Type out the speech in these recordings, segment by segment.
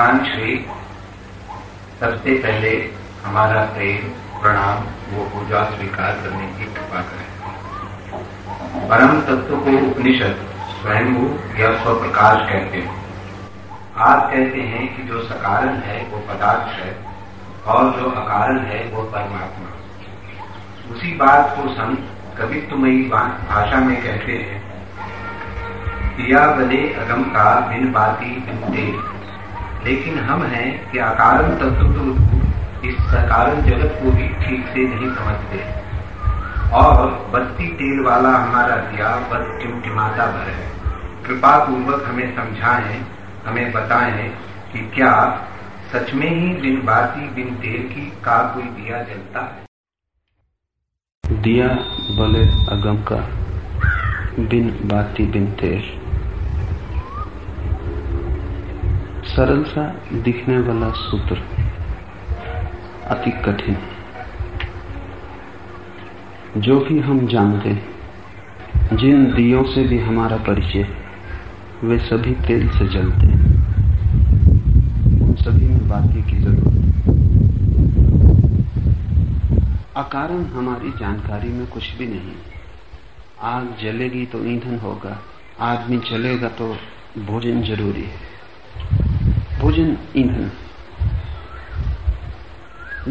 भगवान श्री, सबसे पहले हमारा प्रेम, प्रणाम, वो पूजा स्वीकार करने की कृपा करें। परम तत्व को उपनिषद स्वयं या स्वप्रकाश कहते हैं। आप कहते हैं कि जो सकारण है, वो पदार्थ है, और जो अकारण है, वो परमात्मा। उसी बात को संत कवित्वमयी भाषा में कहते हैं दिया बले अगम का बिन बाती बिन लेकिन हम हैं कि अकारण तत्व तो इस सकारण जगत को भी ठीक से नहीं समझते। और बत्ती तेल वाला हमारा दिया बस टिमटिमाता भर है। कृपा पूर्वक हमें समझाएँ, हमें बताएँ कि क्या सच में ही बिन बाती बिन तेल की का कोई दिया जलता है? दिया बले अगम का, बिन बाती बिन तेल। सरल सा दिखने वाला सूत्र अति कठिन। जो भी हम जानते जिन दियों से भी हमारा परिचय वे सभी तेल से जलते उन सभी में बाकी की ज़रूरत अकारण हमारी जानकारी में कुछ भी नहीं। आग जलेगी तो ईंधन होगा, आदमी चलेगा तो भोजन ज़रूरी है। भोजन ईंधन।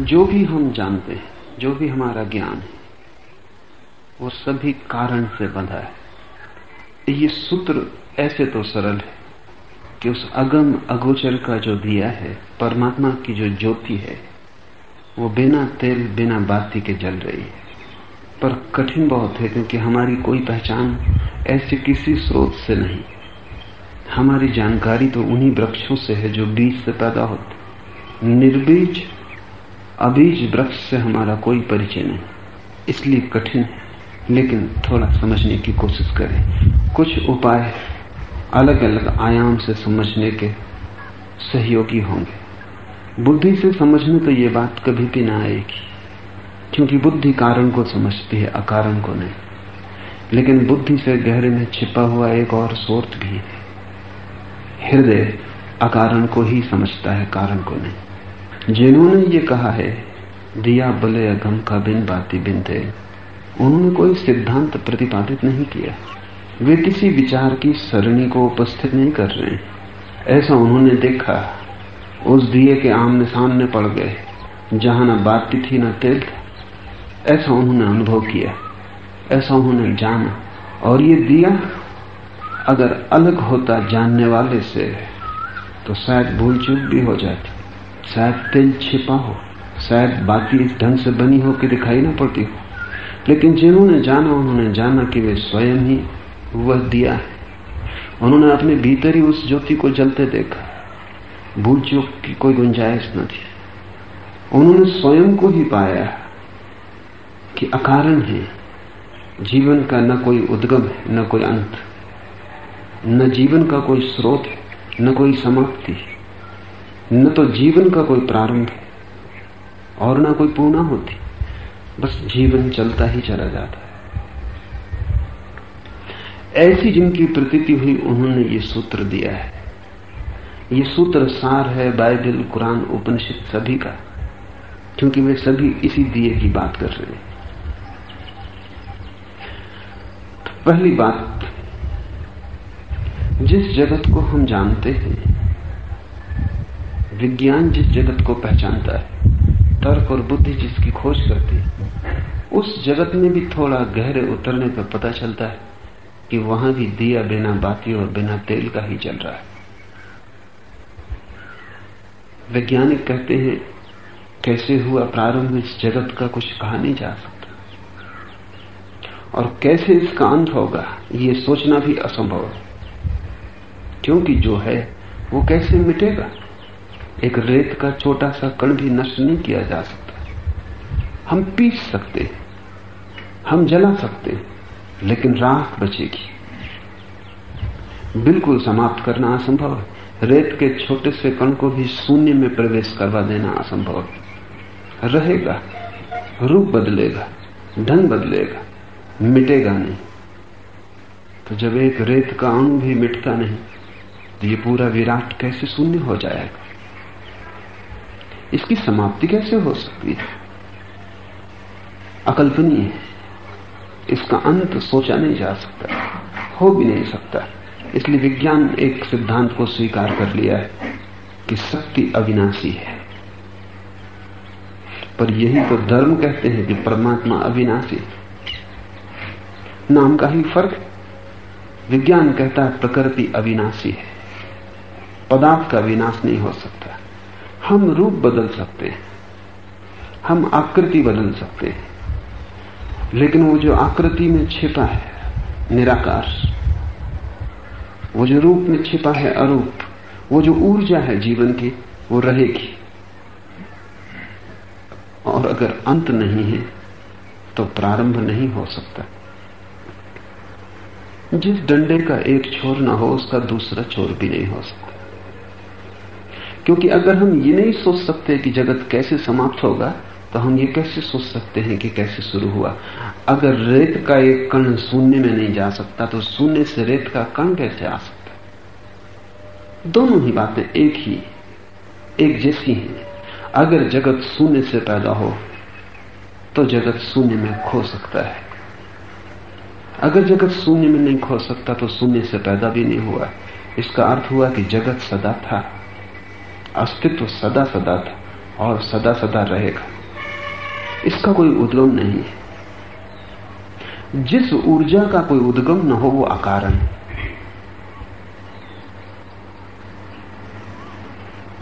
जो भी हम जानते हैं, जो भी हमारा ज्ञान है, वो सभी कारण से बंधा है। ये सूत्र ऐसे तो सरल है कि उस अगम अगोचर का जो दिया है, परमात्मा की जो ज्योति है, वो बिना तेल, बिना बाती के जल रही है। पर कठिन बहुत है, क्योंकि हमारी कोई पहचान ऐसे किसी स्रोत से नहीं। हमारी जानकारी तो उन्हीं वृक्षों से है जो बीज से पैदा होते निर्बीज, अबीज वृक्ष से हमारा कोई परिचय नहीं। इसलिए कठिन है, लेकिन थोड़ा समझने की कोशिश करें। कुछ उपाय अलग अलग आयाम से समझने के सहयोगी होंगे। बुद्धि से समझने तो ये बात कभी भी ना आएगी, क्योंकि बुद्धि कारण को समझती है, अकारण को नहीं। लेकिन बुद्धि से गहरे में छिपा हुआ एक और सोर्थ भी है। हृदय अकारण को ही समझता है, कारण को नहीं। जिन्होंने ये कहा है, दिया बले अगम का बिन बाती बिन थे उन्होंने कोई सिद्धांत प्रतिपादित नहीं किया। वे किसी विचार की सरणी को उपस्थित नहीं कर रहे ऐसा उन्होंने देखा, उस दिए के आमने सामने पड़ गए, जहाँ न बाती थी न तेल था। ऐसा उन्होंने अनुभव किया, ऐसा उन्होंने जाना, और ये दिया अगर अलग होता जानने वाले से तो शायद भूल चूक भी हो जाती। शायद तेल छिपा हो, शायद बाकी ढंग से बनी हो कि दिखाई ना पड़ती हो। लेकिन जिन्होंने जाना, उन्होंने जाना कि वे स्वयं ही वह दिया है। उन्होंने अपने भीतर ही उस ज्योति को जलते देखा। भूल चूक की कोई गुंजाइश न थी। उन्होंने स्वयं को ही पाया कि अकारण है। जीवन का न कोई उद्गम है, न कोई अंत। न जीवन का कोई स्रोत है, न कोई समाप्ति न तो जीवन का कोई प्रारंभ है, और न कोई पूर्णा होती बस जीवन चलता ही चला जाता है। ऐसी जिनकी प्रतीति हुई, उन्होंने ये सूत्र दिया है। ये सूत्र सार है बाइबल, कुरान, उपनिषद सभी का, क्योंकि वे सभी इसी दिए की बात कर रहे हैं। तो पहली बात जिस जगत को हम जानते हैं, विज्ञान जिस जगत को पहचानता है, तर्क और बुद्धि जिसकी खोज करती है, उस जगत में भी थोड़ा गहरे उतरने पर पता चलता है कि वहाँ भी दिया बिना बाती और बिना तेल का ही चल रहा है। वैज्ञानिक कहते हैं, कैसे हुआ प्रारंभ इस जगत का कुछ कहा नहीं जा सकता। और कैसे इसका अंत होगा, ये सोचना भी असंभव है। क्योंकि जो है, वो कैसे मिटेगा? एक रेत का छोटा सा कण भी नष्ट नहीं किया जा सकता। हम पीस सकते हैं, हम जला सकते हैं, लेकिन राख बचेगी। बिल्कुल समाप्त करना असंभव है। रेत के छोटे से कण को भी शून्य में प्रवेश करवा देना असंभव है। रहेगा, रूप बदलेगा, ढंग बदलेगा, मिटेगा नहीं। तो जब एक रेत का अणु भी मिटता नहीं तो ये पूरा विराट कैसे शून्य हो जाएगा? इसकी समाप्ति कैसे हो सकती है? अकल्पनीय है। इसका अंत सोचा नहीं जा सकता, हो भी नहीं सकता। इसलिए विज्ञान एक सिद्धांत को स्वीकार कर लिया है कि शक्ति अविनाशी है। पर यही तो धर्म कहते हैं कि परमात्मा अविनाशी नाम का ही फ़र्क विज्ञान कहता है प्रकृति अविनाशी है। पदार्थ का विनाश नहीं हो सकता। हम रूप बदल सकते हैं। हम आकृति बदल सकते हैं। लेकिन वो जो आकृति में छिपा है, निराकार, वो जो रूप में छिपा है अरूप, वो जो ऊर्जा है जीवन की, वो रहेगी। और अगर अंत नहीं है तो प्रारंभ नहीं हो सकता। जिस डंडे का एक छोर ना हो, उसका दूसरा छोर भी नहीं हो सकता। क्योंकि अगर हम ये नहीं सोच सकते कि जगत कैसे समाप्त होगा तो हम ये कैसे सोच सकते हैं कि कैसे शुरू हुआ? अगर रेत का एक कण शून्य में नहीं जा सकता तो शून्य से रेत का कण कैसे आ सकता दोनों ही बातें एक ही, एक जैसी हैं। अगर जगत शून्य से पैदा हो तो जगत शून्य में खो सकता है। अगर जगत शून्य में नहीं खो सकता तो शून्य से पैदा भी नहीं हुआ। इसका अर्थ हुआ कि जगत सदा था। अस्तित्व सदा सदा था और सदा सदा रहेगा। इसका कोई उद्गम नहीं है। जिस ऊर्जा का कोई उद्गम न हो, वो अकारण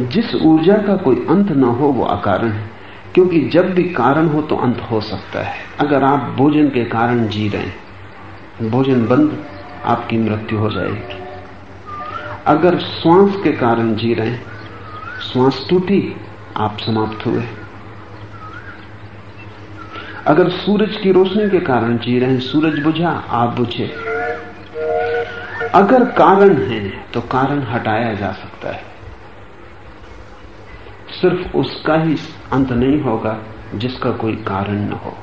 जिस ऊर्जा का कोई अंत न हो, वो अकारण है। क्योंकि जब भी कारण हो तो अंत हो सकता है। अगर आप भोजन के कारण जी रहे हैं, भोजन बंद, आपकी मृत्यु हो जाएगी। अगर श्वास के कारण जी रहे हैं श्वास टूटी, आप समाप्त हुए। अगर सूरज की रोशनी के कारण जी रहे हैं, सूरज बुझा, आप बुझे। अगर कारण है तो कारण हटाया जा सकता है। सिर्फ़ उसका ही अंत नहीं होगा, जिसका कोई कारण न हो।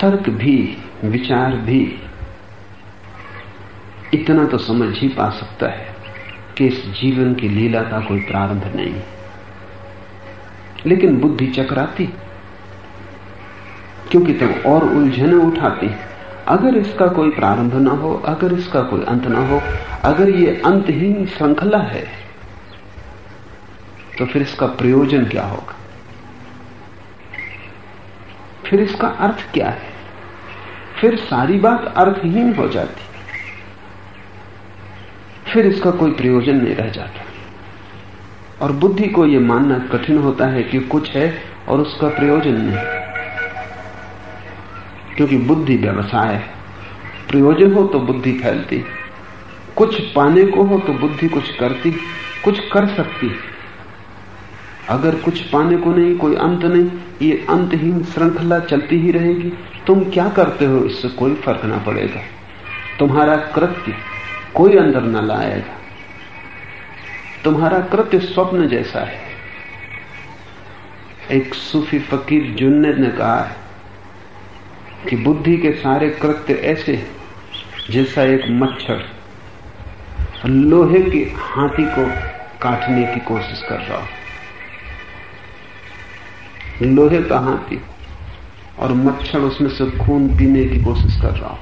तर्क भी, विचार भी इतना तो समझ ही पा सकता है कि इस जीवन की लीला का कोई प्रारंभ नहीं। लेकिन बुद्धि चकराती, क्योंकि तब और उलझने उठाती। अगर इसका कोई प्रारंभ ना हो, अगर इसका कोई अंत ना हो, अगर ये अंतहीन श्रृंखला है तो फिर इसका प्रयोजन क्या होगा? फिर इसका अर्थ क्या है? फिर सारी बात अर्थहीन हो जाती। फिर इसका कोई प्रयोजन नहीं रह जाता। और बुद्धि को यह मानना कठिन होता है कि कुछ है और उसका प्रयोजन नहीं। क्योंकि बुद्धि व्यवसाय है। प्रयोजन हो तो बुद्धि फैलती। कुछ पाने को हो तो बुद्धि कुछ करती, कुछ कर सकती। अगर कुछ पाने को नहीं, कोई अंत नहीं, ये अंतहीन श्रृंखला चलती ही रहेगी। तुम क्या करते हो, इससे कोई फ़र्क ना पड़ेगा। तुम्हारा कृत्य कोई अंदर न लाएगा। तुम्हारा कृत्य स्वप्न जैसा है। एक सूफी फकीर जुन्नद ने कहा है कि बुद्धि के सारे कृत्य ऐसे जैसा एक मच्छर लोहे के हाथी को काटने की कोशिश कर रहा हो। लोहे का हाथी और मच्छर उसमें से खून पीने की कोशिश कर रहा हो।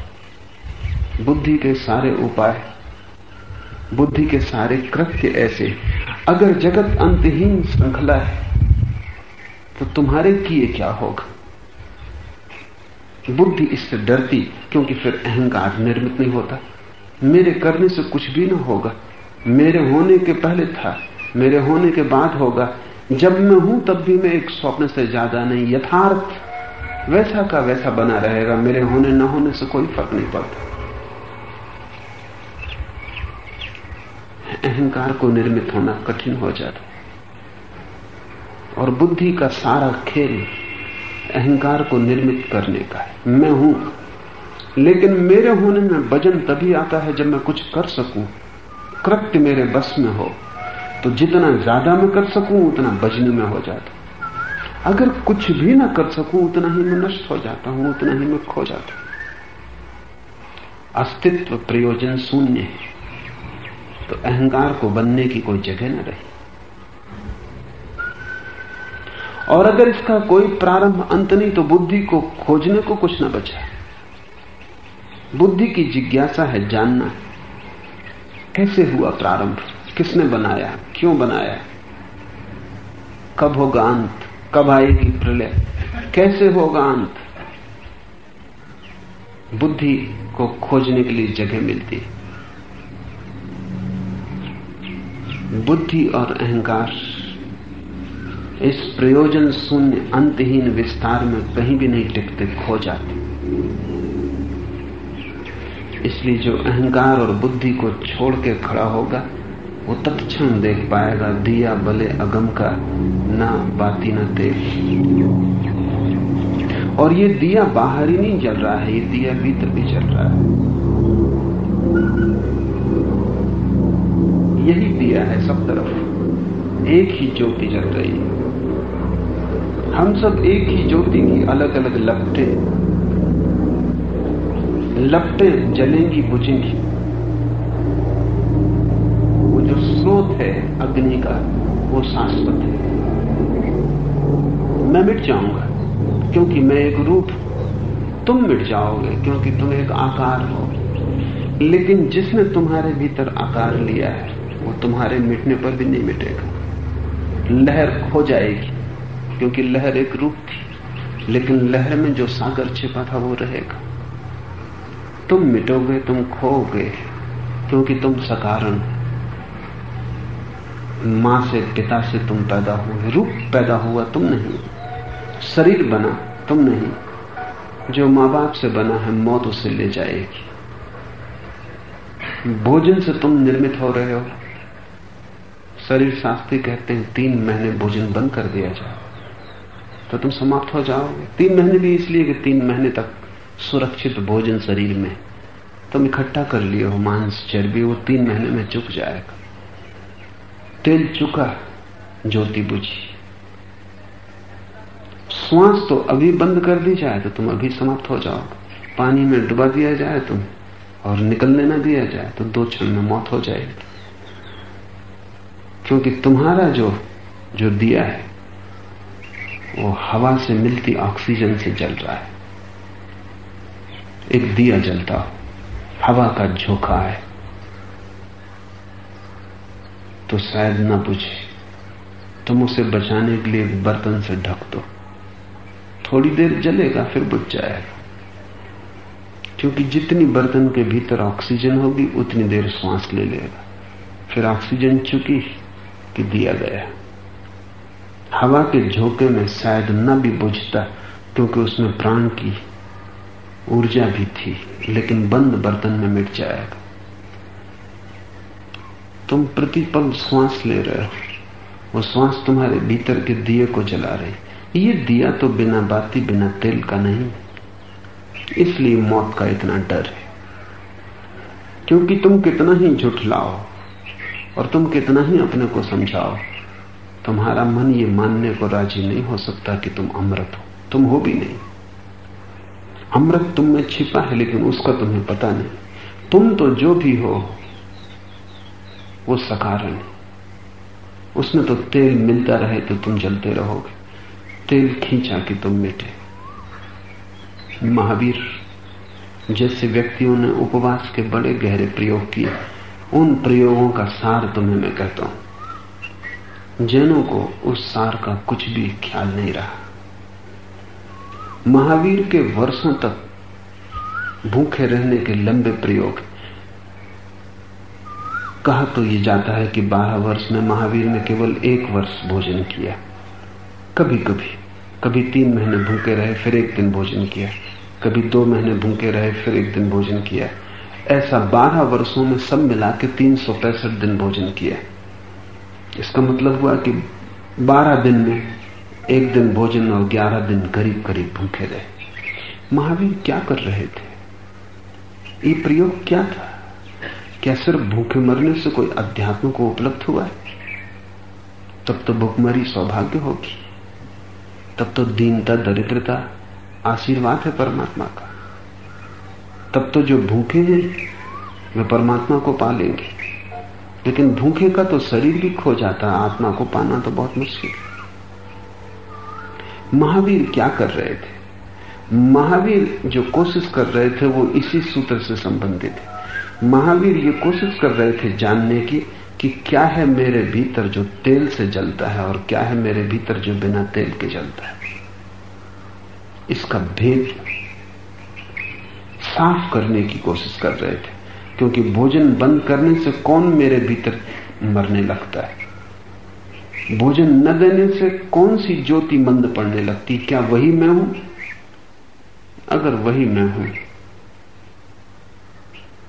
बुद्धि के सारे उपाय बुद्धि के सारे कृत्य ऐसे। अगर जगत अंतहीन श्रृंखला है तो तुम्हारे किए क्या होगा? बुद्धि इससे डरती, क्योंकि फिर अहंकार निर्मित नहीं होता। मेरे करने से कुछ भी ना होगा। मेरे होने के पहले था, मेरे होने के बाद होगा। जब मैं हूँ, तब भी मैं एक स्वप्न से ज़्यादा नहीं, यथार्थ। वैसा का वैसा बना रहेगा। मेरे होने न होने से कोई फ़र्क नहीं पड़ता। अहंकार को निर्मित होना कठिन हो जाता और बुद्धि का सारा खेल अहंकार को निर्मित करने का है। मैं हूँ, लेकिन मेरे होने में वज़न तभी आता है जब मैं कुछ कर सकूँ। कृत्य मेरे बस में हो तो जितना ज़्यादा मैं कर सकूँ, उतना बजने में हो जाता अगर कुछ भी ना कर सकूँ, उतना ही मैं नष्ट हो जाता हूँ, उतना ही मैं खो जाता अस्तित्व प्रयोजन शून्य है। तो अहंकार को बनने की कोई जगह न रही। और अगर इसका कोई प्रारंभ अंत नहीं तो बुद्धि को खोजने को कुछ ना बचा। बुद्धि की जिज्ञासा है जानना। कैसे हुआ प्रारंभ? किसने बनाया? क्यों बनाया? कब होगा अंत? कब आएगी प्रलय? कैसे होगा अंत? बुद्धि को खोजने के लिए जगह मिलती है। बुद्धि और अहंकार। इस प्रयोजन शून्य अंतहीन विस्तार में कहीं भी नहीं टिकते, खो जाते। इसलिए जो अहंकार और बुद्धि को छोड़ के खड़ा होगा, वो तत्क्षण देख पाएगा, दिया बले अगम का ना बाती न तेल और ये दिया बाहर ही नहीं जल रहा है, ये दिया भीतर भी जल रहा है। यही दिया है सब तरफ़। एक ही ज्योति जल रही है। हम सब एक ही ज्योति की अलग अलग लपटे। लपटे जलेंगी बुझेंगी। वो जो स्रोत है अग्नि का, वो शाश्वत है। मैं मिट जाऊँगा, क्योंकि मैं एक रूप तुम मिट जाओगे, क्योंकि तुम एक आकार हो। लेकिन जिसने तुम्हारे भीतर आकार लिया है वो तुम्हारे मिटने पर भी नहीं मिटेगा। लहर खो जाएगी, क्योंकि लहर एक रूप थी, लेकिन लहर में जो सागर छिपा था वो रहेगा। तुम मिटोगे, तुम खोगे क्योंकि तुम सकारण माँ से, पिता से तुम पैदा हुए, रूप पैदा हुआ तुम नहीं। शरीर बना तुम नहीं। जो माँ बाप से बना है, मौत उसे ले जाएगी। भोजन से तुम निर्मित हो रहे हो। शरीर शास्त्री कहते हैं, तीन महीने भोजन बंद कर दिया जाए। तो तुम समाप्त हो जाओगे। तीन महीने भी इसलिए कि तीन महीने तक सुरक्षित भोजन शरीर में तुम इकट्ठा कर लिए हो मांस, चर्बी, वो तीन महीने में चुक जाएगा। तेल चुका, ज्योति बुझी। श्वास तो अभी बंद कर दी जाए तो तुम अभी समाप्त हो जाओ पानी में डुबा दिया जाए तुम और निकलने ना दिया जाए तो दो क्षण में मौत हो जाएगी। क्योंकि तुम्हारा जो जो दिया है, वो हवा से मिलती ऑक्सीजन से जल रहा है। एक दिया जलता हो हवा का झोंका है। तो शायद ना बुझे, तुम उसे बचाने के लिए एक बर्तन से ढक दो। थोड़ी देर जलेगा, फिर बुझ जाएगा। क्योंकि जितनी बर्तन के भीतर ऑक्सीजन होगी, उतनी देर श्वास ले लेगा। फिर ऑक्सीजन चुकी कि दिया गया हवा के झोंके में शायद न भी बुझता, क्योंकि उसमें प्राण की ऊर्जा भी थी, लेकिन बंद बर्तन में मिट जाएगा। तुम प्रतिपल श्वास ले रहे हो। वो श्वास तुम्हारे भीतर के दिए को जला रही ये दिया तो बिना बाती, बिना तेल का नहीं। इसलिए मौत का इतना डर है। क्योंकि तुम कितना ही झुठलाओ। और तुम कितना ही अपने को समझाओ, तुम्हारा मन ये मानने को राज़ी नहीं हो सकता कि तुम अमृत हो। तुम हो भी नहीं। अमृत तुम में छिपा है, लेकिन उसका तुम्हें पता नहीं। तुम तो जो भी हो, वो सकारण है। उसमें तो तेल मिलता रहे तो तुम जलते रहोगे। तेल खींचा कि तुम मिटे। महावीर जैसे व्यक्तियों ने उपवास के बड़े गहरे प्रयोग किए। उन प्रयोगों का सार तुम्हें मैं कहता हूँ। जैनों को उस सार का कुछ भी ख्याल नहीं रहा। महावीर के वर्षों तक भूखे रहने के लंबे प्रयोग। कहा तो ये जाता है कि बारह वर्ष में महावीर ने केवल एक वर्ष भोजन किया। कभी कभी कभी तीन महीने भूखे रहे, फिर एक दिन भोजन किया। कभी दो महीने भूखे रहे, फिर एक दिन भोजन किया। ऐसा बारह वर्षों में सब मिला के तीन सौ पैंसठ दिन भोजन किया इसका मतलब हुआ कि बारह दिन में एक दिन भोजन और ग्यारह दिन करीब करीब भूखे रहे। महावीर क्या कर रहे थे? ये प्रयोग क्या था? क्या सिर्फ़ भूखे मरने से कोई अध्यात्म को उपलब्ध हुआ है? तब तो भुखमरी सौभाग्य होगी। तब तो दीनता, दरिद्रता, आशीर्वाद है परमात्मा का। तब तो जो भूखे हैं, वे परमात्मा को पा लेंगे। लेकिन भूखे का तो शरीर भी खो जाता है, आत्मा को पाना तो बहुत मुश्किल है। महावीर क्या कर रहे थे? महावीर जो कोशिश कर रहे थे, वो इसी सूत्र से संबंधित है। महावीर ये कोशिश कर रहे थे जानने की, कि क्या है मेरे भीतर जो तेल से जलता है और क्या है मेरे भीतर जो बिना तेल के जलता है। इसका भेद साफ़ करने की कोशिश कर रहे थे, क्योंकि भोजन बंद करने से कौन मेरे भीतर मरने लगता है? भोजन न देने से कौन सी ज्योति मंद पड़ने लगती? क्या वही मैं हूँ? अगर वही मैं हूँ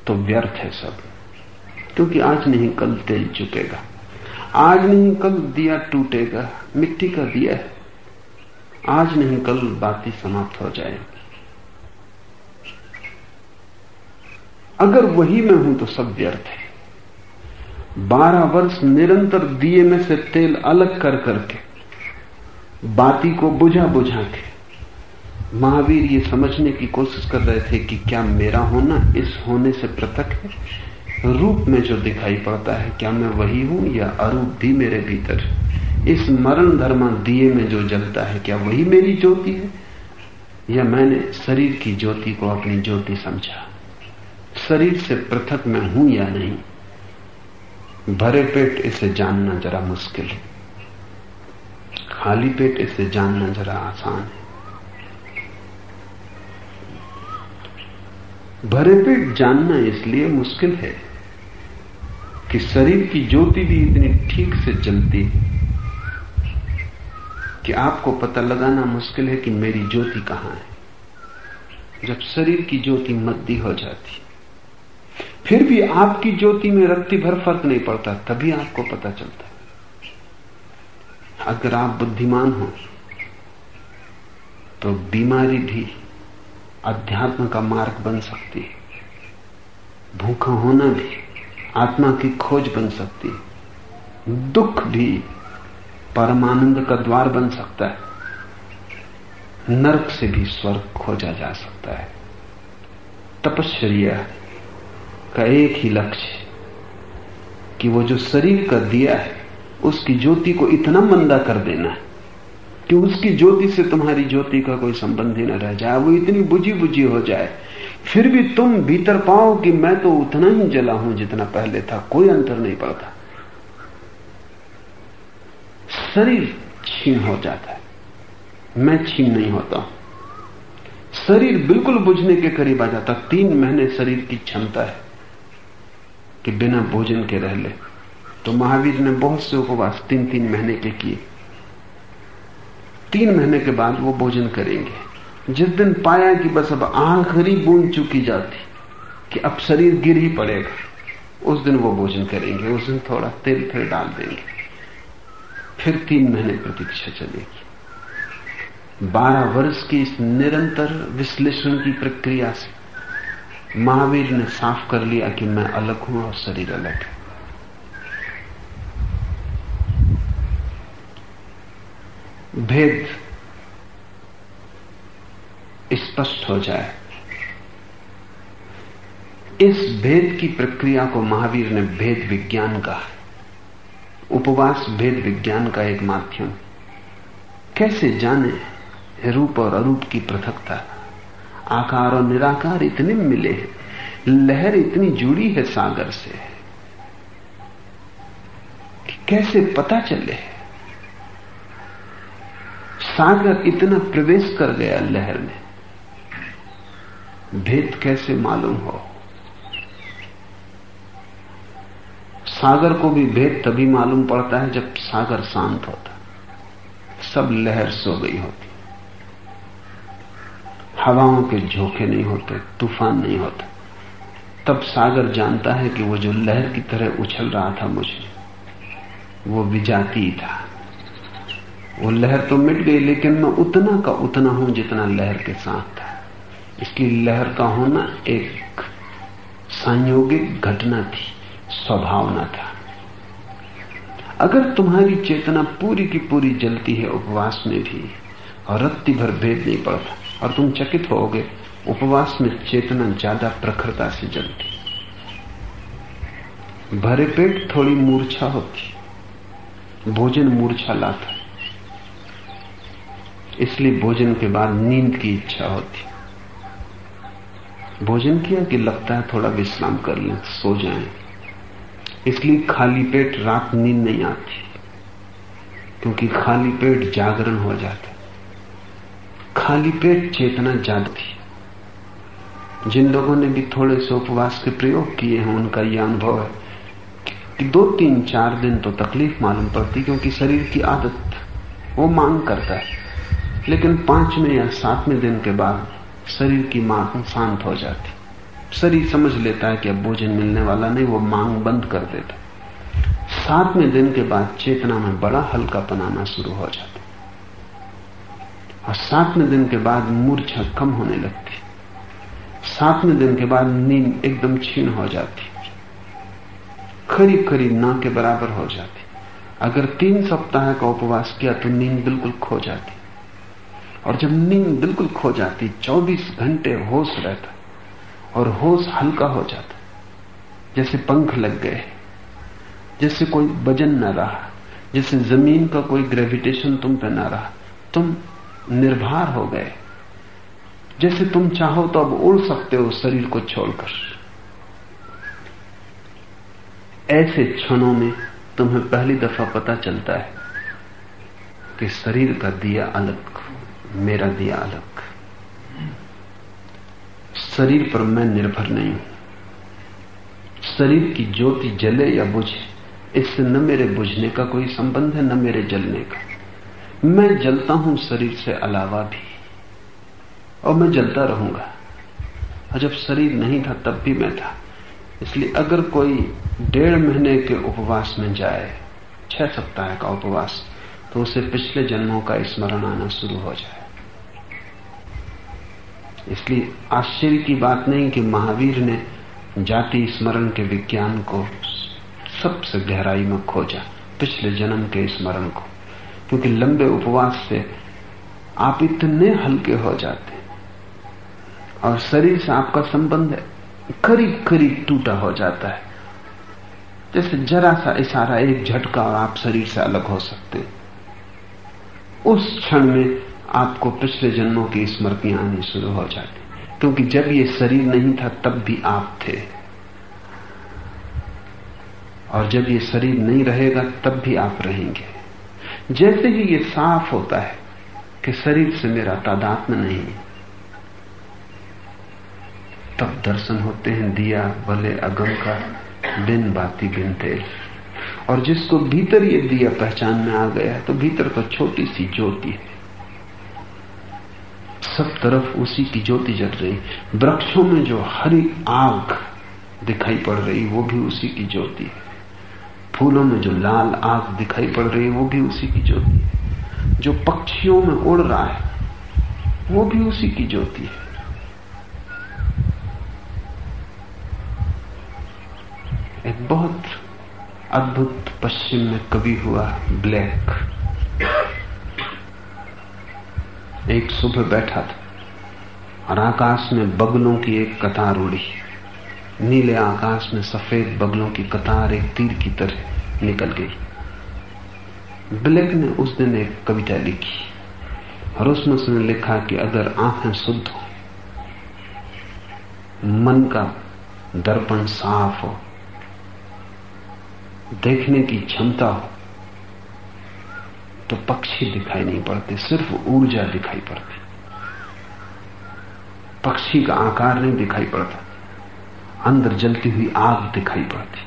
तो व्यर्थ है सब, क्योंकि आज नहीं कल तेल चुकेगा। आज नहीं कल दिया टूटेगा, मिट्टी का दिया है। आज नहीं कल बातें समाप्त हो जाएगी। अगर वही मैं हूँ तो सब व्यर्थ है। बारह वर्ष निरंतर दिए में से तेल अलग कर करके, बाती को बुझा बुझा के, महावीर ये समझने की कोशिश कर रहे थे कि क्या मेरा होना इस होने से पृथक है? रूप में जो दिखाई पड़ता है, क्या मैं वही हूँ या अरूप भी मेरे भीतर? इस मरण धर्म दिए में जो जलता है, क्या वही मेरी ज्योति है? या मैंने शरीर की ज्योति को अपनी ज्योति समझा? शरीर से पृथक मैं हूँ या नहीं? भरे पेट इसे जानना जरा मुश्किल है। खाली पेट इसे जानना जरा आसान है। भरे पेट जानना इसलिए मुश्किल है कि शरीर की ज्योति भी इतनी ठीक से जलती है कि आपको पता लगाना मुश्किल है कि मेरी ज्योति कहाँ है। जब शरीर की ज्योति मद्दी हो जाती फिर भी आपकी ज्योति में रत्ती भर फ़र्क नहीं पड़ता, तभी आपको पता चलता अगर आप बुद्धिमान हो तो बीमारी भी अध्यात्म का मार्ग बन सकती है। भूखा होना भी आत्मा की खोज बन सकती है। दुख भी परमानंद का द्वार बन सकता है। नरक से भी स्वर्ग खोजा जा सकता है। तपश्चर्या का एक ही लक्ष्य कि वो जो शरीर का दिया है, उसकी ज्योति को इतना मंदा कर देना है कि उसकी ज्योति से तुम्हारी ज्योति का कोई संबंध ही न रह जाए। वो इतनी बुझी बुझी हो जाए। फिर भी तुम भीतर पाओ कि मैं तो उतना ही जला हूँ जितना पहले था। कोई अंतर नहीं पड़ता। शरीर छीन हो जाता है। मैं छीन नहीं होता हूँ। शरीर बिल्कुल बुझने के करीब आ जाता। तीन महीने शरीर की क्षमता है। कि बिना भोजन के रह ले। तो महावीर ने बहुत से उपवास तीन तीन महीने के किए। तीन महीने के बाद वो भोजन करेंगे। जिस दिन पाया कि बस अब आखिरी बूंद चुकी जाती, कि अब शरीर गिर ही पड़ेगा, उस दिन वो भोजन करेंगे। उस दिन थोड़ा तेल फिर डाल देंगे। फिर तीन महीने प्रतीक्षा चलेगी। बारह वर्ष की इस निरंतर विश्लेषण की प्रक्रिया से महावीर ने साफ़ कर लिया कि मैं अलग हूँ और शरीर अलग है। भेद स्पष्ट हो जाए। इस भेद की प्रक्रिया को महावीर ने भेद विज्ञान कहा। उपवास भेद विज्ञान का एक माध्यम। कैसे जाने रूप और अरूप की पृथकता? आकार और निराकार इतने मिले हैं। लहर इतनी जुड़ी है सागर से कि कैसे पता चले? सागर इतना प्रवेश कर गया लहर में। भेद कैसे मालूम हो? सागर को भी भेद तभी मालूम पड़ता है जब सागर शांत होता। सब लहर सो गई होती। हवाओं के झोंके नहीं होते, तूफ़ान नहीं होता। तब सागर जानता है कि वो जो लहर की तरह उछल रहा था मुझे, वो विजाती था। वो लहर तो मिट गई, लेकिन मैं उतना का उतना हूँ जितना लहर के साथ था। इसलिए लहर का होना एक संयोगिक घटना थी स्वभावना था। अगर तुम्हारी चेतना पूरी की पूरी जलती है, उपवास में भी, और रत्ती भर भेद नहीं पड़ता और तुम चकित होगे उपवास में चेतना ज़्यादा प्रखरता से जलती। भरे पेट थोड़ी मूर्छा होती। भोजन मूर्छा लाता। इसलिए भोजन के बाद नींद की इच्छा होती। भोजन किया कि लगता है थोड़ा विश्राम कर लें, सो जाएँ। इसलिए खाली पेट रात नींद नहीं आती, क्योंकि खाली पेट जागरण हो जाता। खाली पेट चेतना जागती जिन लोगों ने भी थोड़े से उपवास के प्रयोग किए हैं, उनका यह अनुभव है कि दो तीन चार दिन तो तकलीफ़ मालूम पड़ती, क्योंकि शरीर की आदत वो मांग करता है। लेकिन पाँचवें या सातवें दिन के बाद शरीर की मांग शांत हो जाती। शरीर समझ लेता है कि अब भोजन मिलने वाला नहीं, वो मांग बंद कर देता। सातवें दिन के बाद चेतना में बड़ा हल्का पनाना शुरू हो जाता। और सातवें दिन के बाद मूर्छा कम होने लगती। सातवें दिन के बाद नींद एकदम छीन हो जाती। करीब करीब ना के बराबर हो जाती। अगर तीन सप्ताह का उपवास किया तो नींद बिल्कुल खो जाती। और जब नींद बिल्कुल खो जाती 24 घंटे होश रहता और होश हल्का हो जाता। जैसे पंख लग गए, जैसे कोई वज़न न रहा, जैसे ज़मीन का कोई ग्रेविटेशन तुम पे न रहा, तुम निर्भर हो गए। जैसे तुम चाहो तो अब उड़ सकते हो शरीर को छोड़कर। ऐसे क्षणों में तुम्हें पहली दफ़ा पता चलता है कि शरीर का दिया अलग, मेरा दिया अलग। शरीर पर मैं निर्भर नहीं हूँ। शरीर की ज्योति जले या बुझे, इससे न मेरे बुझने का कोई संबंध है, न मेरे जलने का। मैं जलता हूँ शरीर से अलावा भी, और मैं जलता रहूँगा। और जब शरीर नहीं था, तब भी मैं था। इसलिए अगर कोई डेढ़ महीने के उपवास में जाए, छह सप्ताह का उपवास तो उसे पिछले जन्मों का स्मरण आना शुरू हो जाए। इसलिए आश्चर्य की बात नहीं कि महावीर ने जाति स्मरण के विज्ञान को सबसे गहराई में खोजा, पिछले जन्म के स्मरण को। क्योंकि लंबे उपवास से आप इतने हल्के हो जाते और शरीर से आपका संबंध करीब करीब टूटा हो जाता है। जैसे जरा सा इशारा, एक झटका और आप शरीर से अलग हो सकते उस क्षण में आपको पिछले जन्मों की स्मृतियाँ आनी शुरू हो जाती क्योंकि जब ये शरीर नहीं था, तब भी आप थे। और जब ये शरीर नहीं रहेगा, तब भी आप रहेंगे। जैसे ही ये साफ़ होता है कि शरीर से मेरा तादात्म नहीं तब दर्शन होते हैं दिया भले अगम का बिन बाती बिन तेल और जिसको भीतर ये दिया पहचान में आ गया तो भीतर तो छोटी सी ज्योति है। सब तरफ़ उसी की ज्योति जल रही। वृक्षों में जो हरी आग दिखाई पड़ रही, वो भी उसी की ज्योति है। फूलों में जो लाल आग दिखाई पड़ रही है, वो भी उसी की ज्योति है। जो पक्षियों में उड़ रहा है, वो भी उसी की ज्योति है। एक बहुत अद्भुत पश्चिम में कवि हुआ ब्लैक। एक सुबह बैठा था और आकाश में बगलों की एक कतार उड़ी। नीले आकाश में सफ़ेद बगलों की कतार एक तीर की तरह निकल गई। ब्लैक ने उस दिन एक कविता लिखी और उसमें उसने लिखा कि अगर आँखें शुद्ध हो, मन का दर्पण साफ़ हो, देखने की क्षमता हो तो पक्षी दिखाई नहीं पड़ते, सिर्फ़ ऊर्जा दिखाई पड़ती। पक्षी का आकार नहीं दिखाई पड़ता। अंदर जलती हुई आग दिखाई पड़ती।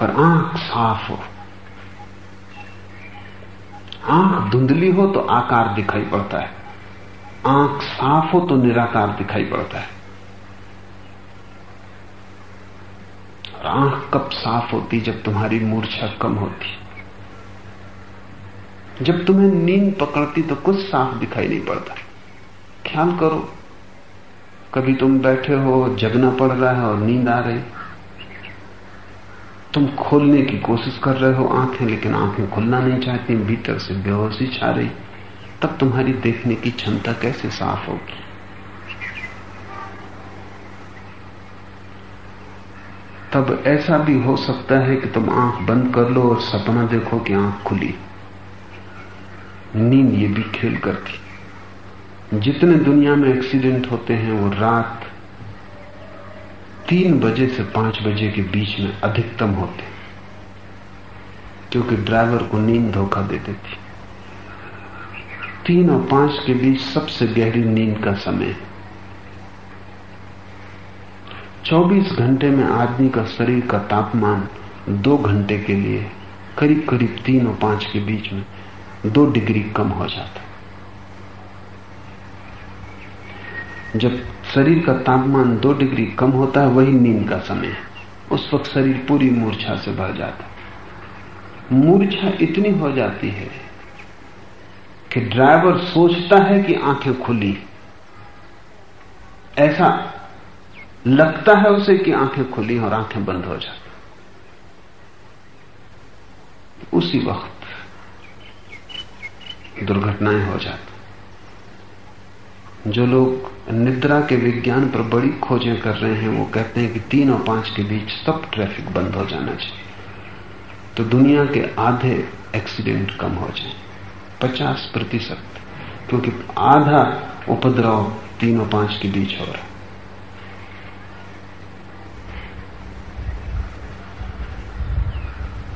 पर आँख साफ़ हो। आँख धुंधली हो तो आकार दिखाई पड़ता है। आँख साफ़ हो तो निराकार दिखाई पड़ता है। और आँख कब साफ़ होती जब तुम्हारी मूर्छा कम होती। जब तुम्हें नींद पकड़ती तो कुछ साफ़ दिखाई नहीं पड़ता। ख्याल करो कभी तुम बैठे हो, जगना पड़ रहा है और नींद आ रही। तुम खोलने की कोशिश कर रहे हो आँखें, लेकिन आँखें खुलना नहीं चाहती, भीतर से बेहोशी छा रही। तब तुम्हारी देखने की क्षमता कैसे साफ़ होगी? तब ऐसा भी हो सकता है कि तुम आँख बंद कर लो और सपना देखो कि आँख खुली। नींद ये भी खेल करती। जितने दुनिया में एक्सीडेंट होते हैं, वो रात तीन बजे से पाँच बजे के बीच में अधिकतम होते क्योंकि ड्राइवर को नींद धोखा दे देती तीन और पाँच के बीच सबसे गहरी नींद का समय है। 24 घंटे में आदमी का शरीर का तापमान दो घंटे के लिए करीब करीब तीन और पाँच के बीच में दो डिग्री कम हो जाता जब शरीर का तापमान दो डिग्री कम होता है, वही नींद का समय है। उस वक्त शरीर पूरी मूर्छा से भर जाता है। मूर्छा इतनी हो जाती है कि ड्राइवर सोचता है कि आँखें खुली। ऐसा लगता है उसे कि आँखें खुली और आँखें बंद हो जाती उसी वक्त दुर्घटनाएँ हो जाती जो लोग निद्रा के विज्ञान पर बड़ी खोजें कर रहे हैं, वो कहते हैं कि तीन और पाँच के बीच सब ट्रैफ़िक बंद हो जाना चाहिए। तो दुनिया के आधे एक्सीडेंट कम हो जाए। पचास प्रतिशत। क्योंकि आधा उपद्रव तीन और पाँच के बीच हो रहा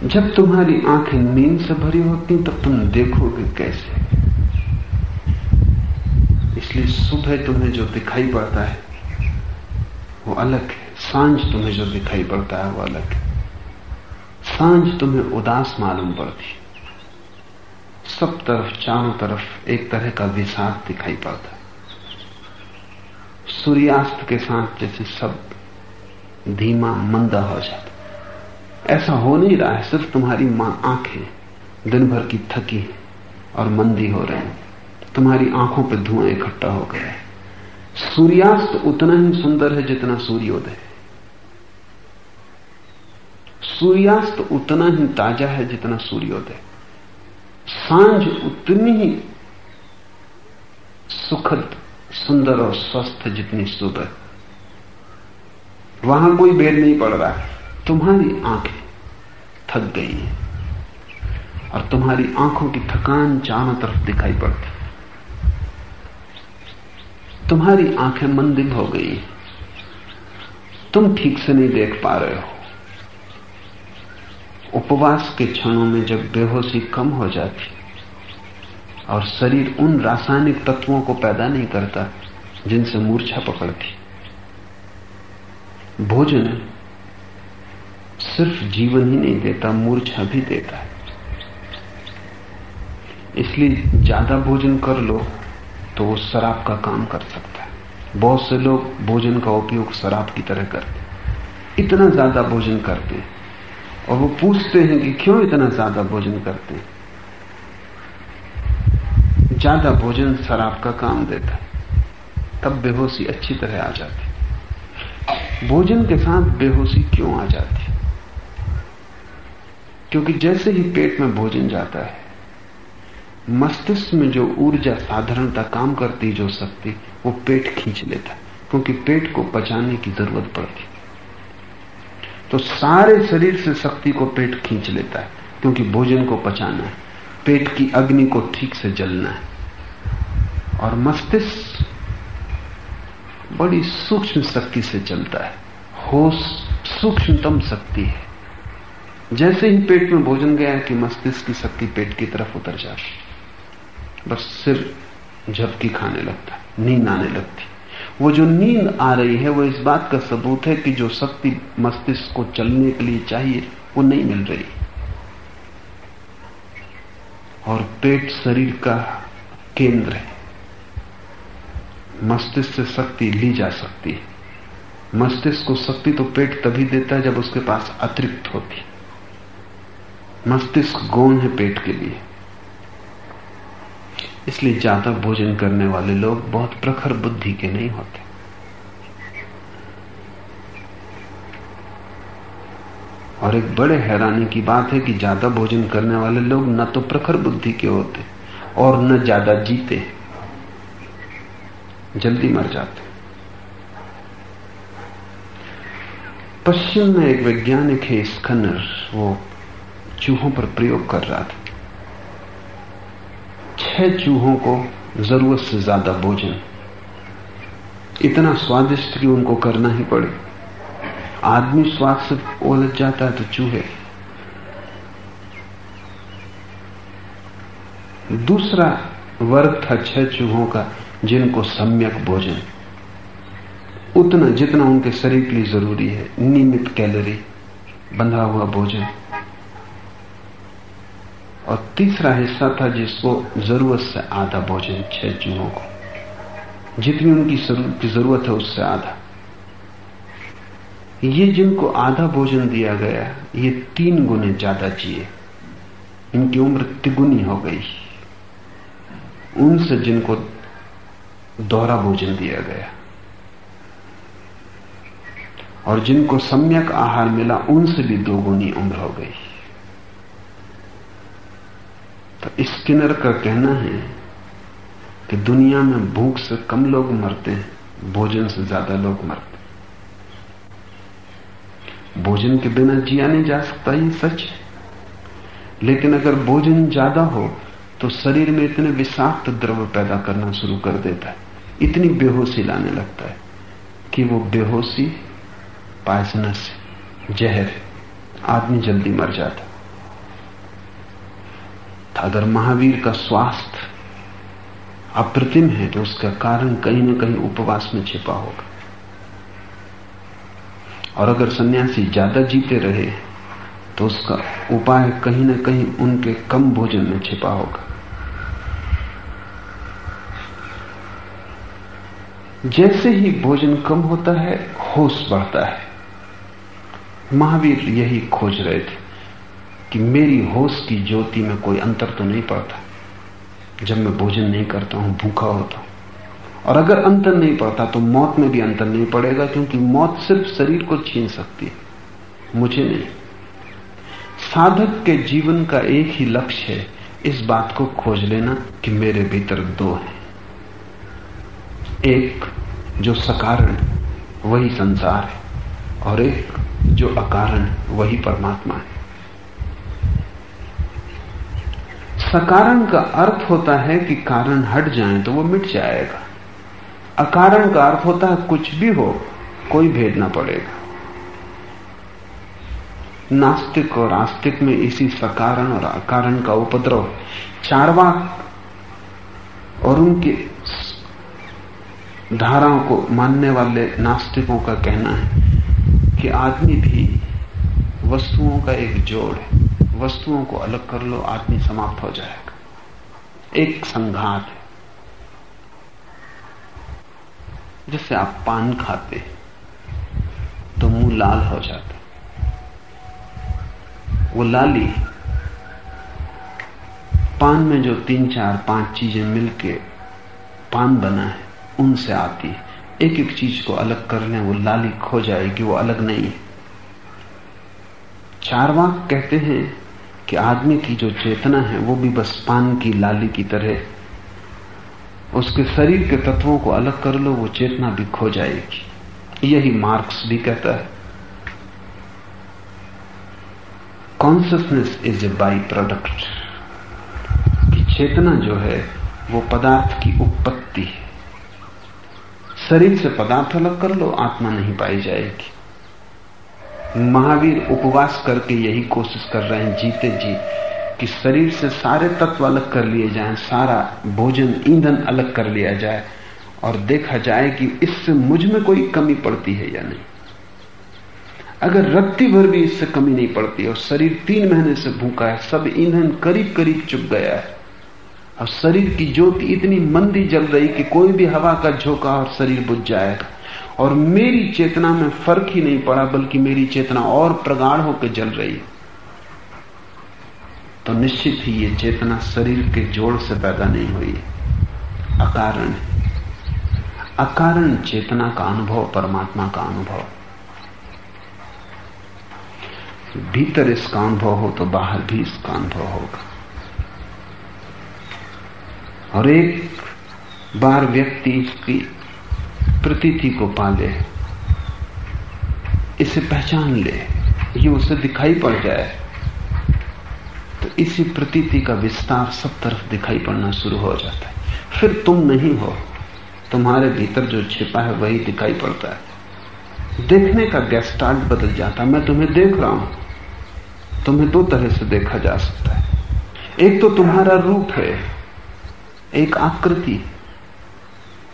जब तुम्हारी आँखें नींद से भरी होती तब तुम देखोगे कैसे? सुबह तुम्हें जो दिखाई पड़ता है, वो अलग है। साँझ तुम्हें जो दिखाई पड़ता है, वो अलग है। साँझ तुम्हें उदास मालूम पड़ती सब तरफ़, चारों तरफ़ एक तरह का विषाद दिखाई पड़ता है। सूर्यास्त के साथ जैसे सब धीमा, मंदा हो जाता ऐसा हो नहीं रहा है, सिर्फ़ तुम्हारी माँ आँखें दिन भर की थकी और मंदी हो रही तुम्हारी आँखों पर धुआँ इकट्ठा हो गया है। सूर्यास्त उतना ही सुंदर है जितना सूर्योदय सूर्यास्त उतना ही ताज़ा है जितना सूर्योदय साँझ उतनी ही सुखद, सुंदर और स्वस्थ जितनी सुबह। वहाँ कोई भेद नहीं पड़ रहा है। तुम्हारी आँखें थक गई हैं। और तुम्हारी आँखों की थकान चारों तरफ़ दिखाई पड़ती तुम्हारी आँखें मंदिर हो गई। हैं तुम ठीक से नहीं देख पा रहे हो। उपवास के क्षणों में जब बेहोशी कम हो जाती, और शरीर उन रासायनिक तत्वों को पैदा नहीं करता, जिनसे मूर्छा पकड़ती। भोजन सिर्फ़ जीवन ही नहीं देता, मूर्छा भी देता है। इसलिए ज़्यादा भोजन कर लो तो वो शराब का काम कर सकता है। बहुत से लोग भोजन का उपयोग शराब की तरह करते इतना ज़्यादा भोजन करते हैं। और वो पूछते हैं कि क्यों इतना ज़्यादा भोजन करते हैं? ज़्यादा भोजन शराब का काम देता है। तब बेहोशी अच्छी तरह आ जाती भोजन के साथ बेहोशी क्यों आ जाती क्योंकि जैसे ही पेट में भोजन जाता है मस्तिष्क में जो ऊर्जा साधारणता काम करती जो शक्ति, वो पेट खींच लेता क्योंकि पेट को पचाने की ज़रूरत पड़ती तो सारे शरीर से शक्ति को पेट खींच लेता है, क्योंकि भोजन को पचाना है, पेट की अग्नि को ठीक से जलना है। और मस्तिष्क बड़ी सूक्ष्म शक्ति से चलता है, होश सूक्ष्मतम शक्ति है। जैसे ही पेट में भोजन गया कि मस्तिष्क की शक्ति पेट की तरफ़ उतर जाती बस सिर झपकी खाने लगता है, नींद आने लगती वो जो नींद आ रही है, वो इस बात का सबूत है कि जो शक्ति मस्तिष्क को चलने के लिए चाहिए, वो नहीं मिल रही। और पेट शरीर का केंद्र है। मस्तिष्क से शक्ति ली जा सकती है। मस्तिष्क को शक्ति तो पेट तभी देता है जब उसके पास अतिरिक्त होती मस्तिष्क गौण है पेट के लिए। इसलिए ज़्यादा भोजन करने वाले लोग बहुत प्रखर बुद्धि के नहीं होते। और एक बड़े हैरानी की बात है कि ज़्यादा भोजन करने वाले लोग न तो प्रखर बुद्धि के होते और न ज़्यादा जीते। जल्दी मर जाते। पश्चिम में एक वैज्ञानिक है स्कनर, वो चूहों पर प्रयोग कर रहा था। छह चूहों को ज़रूरत से ज़्यादा भोजन। इतना स्वादिष्ट कि उनको करना ही पड़े। आदमी स्वाद से उलझ जाता है तो चूहे। दूसरा वर्ग था छह चूहों का, जिनको सम्यक भोजन। उतना जितना उनके शरीर के लिए ज़रूरी है, नियमित कैलोरी, बंधा हुआ भोजन। और तीसरा हिस्सा था जिसको ज़रूरत से आधा भोजन छह चूहों को। जितनी उनकी ज़रूरत है उससे आधा। ये जिनको आधा भोजन दिया गया, ये तीन गुने ज़्यादा जिए। इनकी उम्र तिगुनी हो गई। उनसे जिनको दोहरा भोजन दिया गया। और जिनको सम्यक आहार मिला, उनसे भी दोगुनी उम्र हो गई तो स्किनर का कहना है कि दुनिया में भूख से कम लोग मरते हैं, भोजन से ज़्यादा लोग मरते हैं। भोजन के बिना जिया नहीं जा सकता, ये सच है। लेकिन अगर भोजन ज़्यादा हो तो शरीर में इतने विषाक्त द्रव्य पैदा करना शुरू कर देता है। इतनी बेहोशी लाने लगता है कि वो बेहोशी, पायसनस, जहर, आदमी जल्दी मर जाता अगर महावीर का स्वास्थ्य अप्रतिम है तो उसका कारण कहीं ना कहीं उपवास में छिपा होगा। और अगर सन्यासी ज़्यादा जीते रहे तो उसका उपाय कहीं ना कहीं उनके कम भोजन में छिपा होगा। जैसे ही भोजन कम होता है, होश बढ़ता है। महावीर यही खोज रहे थे। कि मेरी होश की ज्योति में कोई अंतर तो नहीं पड़ता। जब मैं भोजन नहीं करता हूँ, भूखा होता हूँ। और अगर अंतर नहीं पड़ता तो मौत में भी अंतर नहीं पड़ेगा, क्योंकि मौत सिर्फ़ शरीर को छीन सकती है। मुझे नहीं। साधक के जीवन का एक ही लक्ष्य है, इस बात को खोज लेना कि मेरे भीतर दो है। एक, जो सकारण, वही संसार है। और एक, जो अकारण, वही परमात्मा है। सकारण का अर्थ होता है कि कारण हट जाए तो वो मिट जाएगा। अकारण का अर्थ होता है कुछ भी हो, कोई भेद ना पड़ेगा। नास्तिक और आस्तिक में इसी सकारण और अकारण का उपद्रव चारवाक और उनके धाराओं को मानने वाले नास्तिकों का कहना है कि आदमी भी वस्तुओं का एक जोड़ है। वस्तुओं को अलग कर लो, आदमी समाप्त हो जाएगा। एक संघात है जैसे आप पान खाते तो मुँह लाल हो जाता वो लाली पान में जो तीन, चार, पाँच चीज़ें मिलके पान बना है, उनसे आती है। एक एक चीज़ को अलग कर लें, वो लाली खो जाएगी, वो अलग नहीं है। चार वाक कहते हैं कि आदमी की जो चेतना है, वो भी बस पान की लाली की तरह उसके शरीर के तत्वों को अलग कर लो, वो चेतना भी खो जाएगी। यही मार्क्स भी कहता है। Consciousness is a by product कि चेतना जो है, वो पदार्थ की उत्पत्ति है। शरीर से पदार्थ अलग कर लो, आत्मा नहीं पाई जाएगी। महावीर उपवास करके यही कोशिश कर रहे हैं, जीते जी, कि शरीर से सारे तत्व अलग कर लिए जाएँ, सारा भोजन, ईंधन अलग कर लिया जाए, और देखा जाए कि इससे मुझमें कोई कमी पड़ती है या नहीं। अगर रत्ती भर भी इससे कमी नहीं पड़ती, और शरीर तीन महीने से भूखा है, सब ईंधन करीब करीब चुप गया है, और शरीर की ज्योति इतनी मंदी जल रही कि कोई भी हवा का झोंका और शरीर बुझ जाएगा। और मेरी चेतना में फ़र्क ही नहीं पड़ा, बल्कि मेरी चेतना और प्रगाढ़ होकर जल रही है। तो निश्चित ही ये चेतना शरीर के जोड़ से पैदा नहीं हुई अकारण अकारण चेतना का अनुभव, परमात्मा का अनुभव। भीतर इसका अनुभव हो तो बाहर भी इसका अनुभव होगा। और एक बार व्यक्ति इसकी प्रतीति को पाले। इसे पहचान ले। ये उसे दिखाई पड़ जाए। तो इसी प्रतीति का विस्तार सब तरफ़ दिखाई पड़ना शुरू हो जाता है। फिर तुम नहीं हो। तुम्हारे भीतर जो छिपा है वही दिखाई पड़ता है। देखने का गैस्टार्ट बदल जाता है। मैं तुम्हें देख रहा हूँ। तुम्हें दो तरह से देखा जा सकता है। एक तो तुम्हारा रूप है। एक आकृति।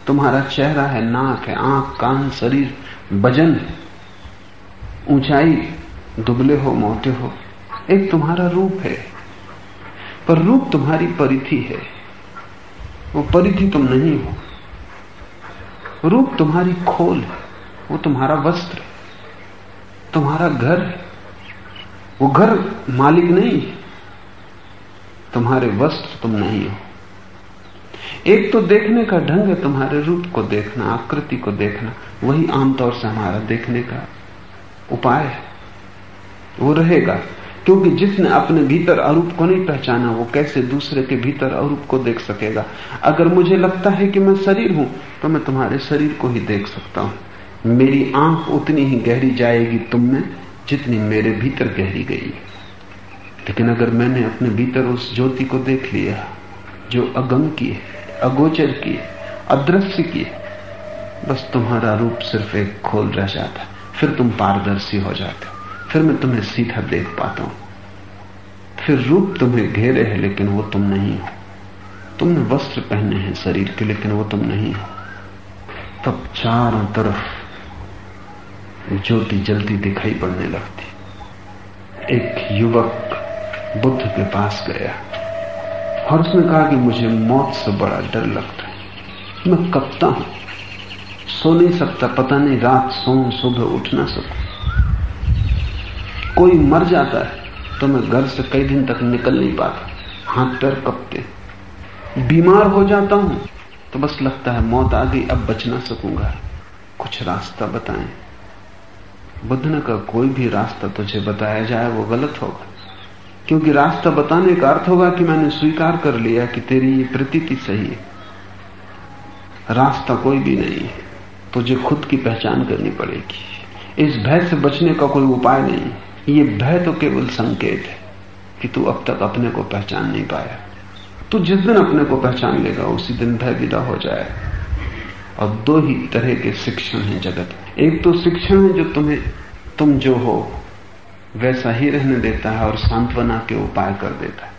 तुम्हारा चेहरा है, नाक है, आँख, कान, शरीर, वज़न है। ऊंचाई, दुबले हो, मोटे हो, एक तुम्हारा रूप है। पर रूप तुम्हारी परिधि है। वो परिधि तुम नहीं हो। रूप तुम्हारी खोल है, वो तुम्हारा वस्त्र तुम्हारा घर वो घर मालिक नहीं तुम्हारे वस्त्र तुम नहीं हो। एक तो देखने का ढंग है तुम्हारे रूप को देखना, आकृति को देखना, वही आमतौर से हमारा देखने का उपाय है। वो रहेगा, क्योंकि जिसने अपने भीतर अरूप को नहीं पहचाना, वो कैसे दूसरे के भीतर अरूप को देख सकेगा? अगर मुझे लगता है कि मैं शरीर हूँ तो मैं तुम्हारे शरीर को ही देख सकता हूँ। मेरी आँख उतनी ही गहरी जाएगी तुम में, जितनी मेरे भीतर गहरी गई लेकिन अगर मैंने अपने भीतर उस ज्योति को देख लिया, जो अगम की है अगोचर की अदृश्य की बस तुम्हारा रूप सिर्फ़ एक खोल रह जाता। फिर तुम पारदर्शी हो जाते फिर मैं तुम्हें सीधा देख पाता हूँ। फिर रूप तुम्हें घेरे है, लेकिन वो तुम नहीं हो। तुमने वस्त्र पहने हैं शरीर के, लेकिन वो तुम नहीं हो। तब चारों तरफ़ ज्योति जल्दी दिखाई पड़ने लगती। एक युवक बुद्ध के पास गया। और उसने कहा कि मुझे मौत से बड़ा डर लगता है। मैं कपता हूँ। सो नहीं सकता, पता नहीं रात सो सुबह उठ ना सकूँ। कोई मर जाता है तो मैं घर से कई दिन तक निकल नहीं पाता। हाथ पैर कपते। बीमार हो जाता हूँ तो बस लगता है मौत आ गई, अब बच ना सकूँगा। कुछ रास्ता बताएँ। बुद्ध कहा, कोई भी रास्ता तुझे बताया जाए, वो गलत होगा। क्योंकि रास्ता बताने का अर्थ होगा कि मैंने स्वीकार कर लिया कि तेरी ये प्रतीति सही है। रास्ता कोई भी नहीं है। तुझे खुद की पहचान करनी पड़ेगी। इस भय से बचने का कोई उपाय नहीं। ये भय तो केवल संकेत है कि तू अब तक अपने को पहचान नहीं पाया। तू जिस दिन अपने को पहचान लेगा, उसी दिन भय विदा हो जाए और दो ही तरह के शिक्षण हैं जगत एक तो शिक्षण है जो तुम्हें, तुम जो हो वैसा ही रहने देता है और सांत्वना के उपाय कर देता है।